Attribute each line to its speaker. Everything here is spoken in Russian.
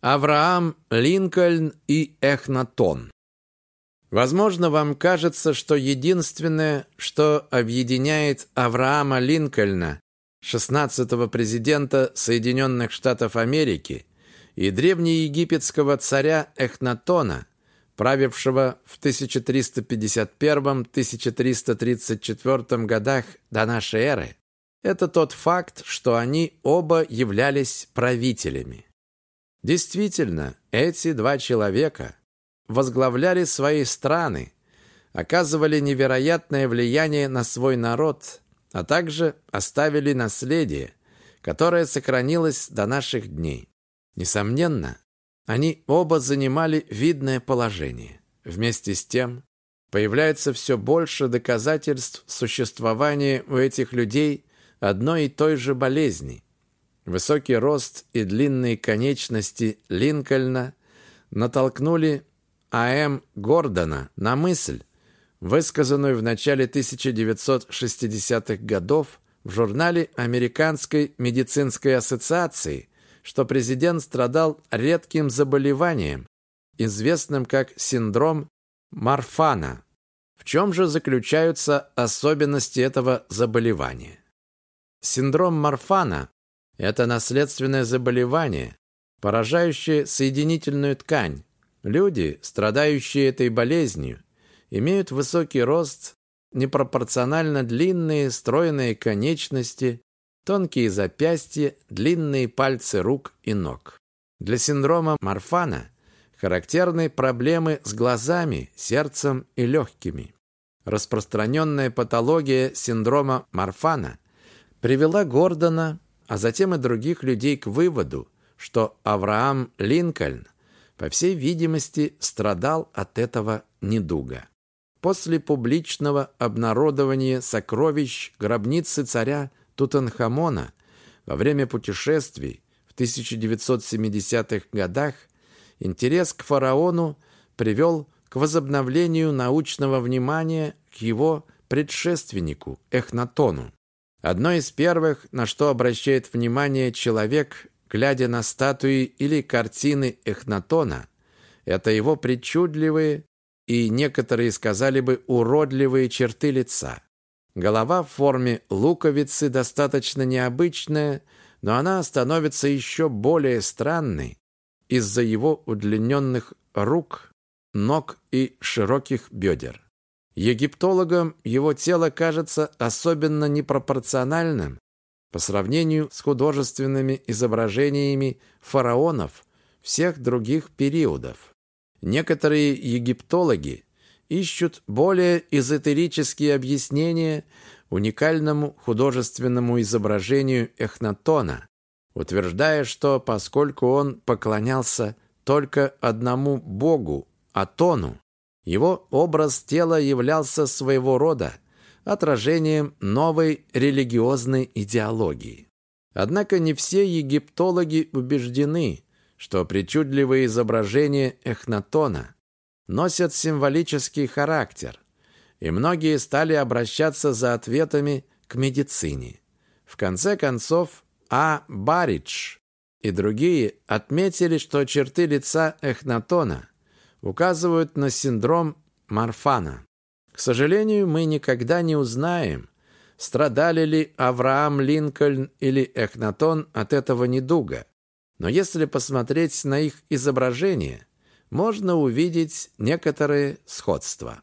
Speaker 1: Авраам Линкольн и Эхнатон. Возможно, вам кажется, что единственное, что объединяет Авраама Линкольна, 16-го президента Соединенных Штатов Америки, и древнеегипетского царя Эхнатона, правившего в 1351-1334 годах до нашей эры, это тот факт, что они оба являлись правителями. Действительно, эти два человека возглавляли свои страны, оказывали невероятное влияние на свой народ, а также оставили наследие, которое сохранилось до наших дней. Несомненно, они оба занимали видное положение. Вместе с тем, появляется все больше доказательств существования у этих людей одной и той же болезни, Высокий рост и длинные конечности Линкольна натолкнули А.М. Гордона на мысль, высказанную в начале 1960-х годов в журнале Американской медицинской ассоциации, что президент страдал редким заболеванием, известным как синдром Марфана. В чем же заключаются особенности этого заболевания? Синдром Марфана это наследственное заболевание, поражающее соединительную ткань. Люди, страдающие этой болезнью, имеют высокий рост, непропорционально длинные стройные конечности, тонкие запястья, длинные пальцы рук и ног. Для синдрома Марфана характерны проблемы с глазами, сердцем и легкими. Распространенная патология синдрома Марфана привела Гордона а затем и других людей к выводу, что Авраам Линкольн, по всей видимости, страдал от этого недуга. После публичного обнародования сокровищ гробницы царя Тутанхамона во время путешествий в 1970-х годах интерес к фараону привел к возобновлению научного внимания к его предшественнику Эхнатону. Одно из первых, на что обращает внимание человек, глядя на статуи или картины Эхнатона, это его причудливые и некоторые сказали бы уродливые черты лица. Голова в форме луковицы достаточно необычная, но она становится еще более странной из-за его удлиненных рук, ног и широких бедер. Египтологам его тело кажется особенно непропорциональным по сравнению с художественными изображениями фараонов всех других периодов. Некоторые египтологи ищут более эзотерические объяснения уникальному художественному изображению Эхнатона, утверждая, что поскольку он поклонялся только одному богу, Атону, его образ тела являлся своего рода отражением новой религиозной идеологии. Однако не все египтологи убеждены, что причудливые изображения Эхнатона носят символический характер, и многие стали обращаться за ответами к медицине. В конце концов, А. Баридж и другие отметили, что черты лица Эхнатона – указывают на синдром Марфана. К сожалению, мы никогда не узнаем, страдали ли Авраам Линкольн или Эхнатон от этого недуга. Но если посмотреть на их изображения, можно увидеть некоторые сходства.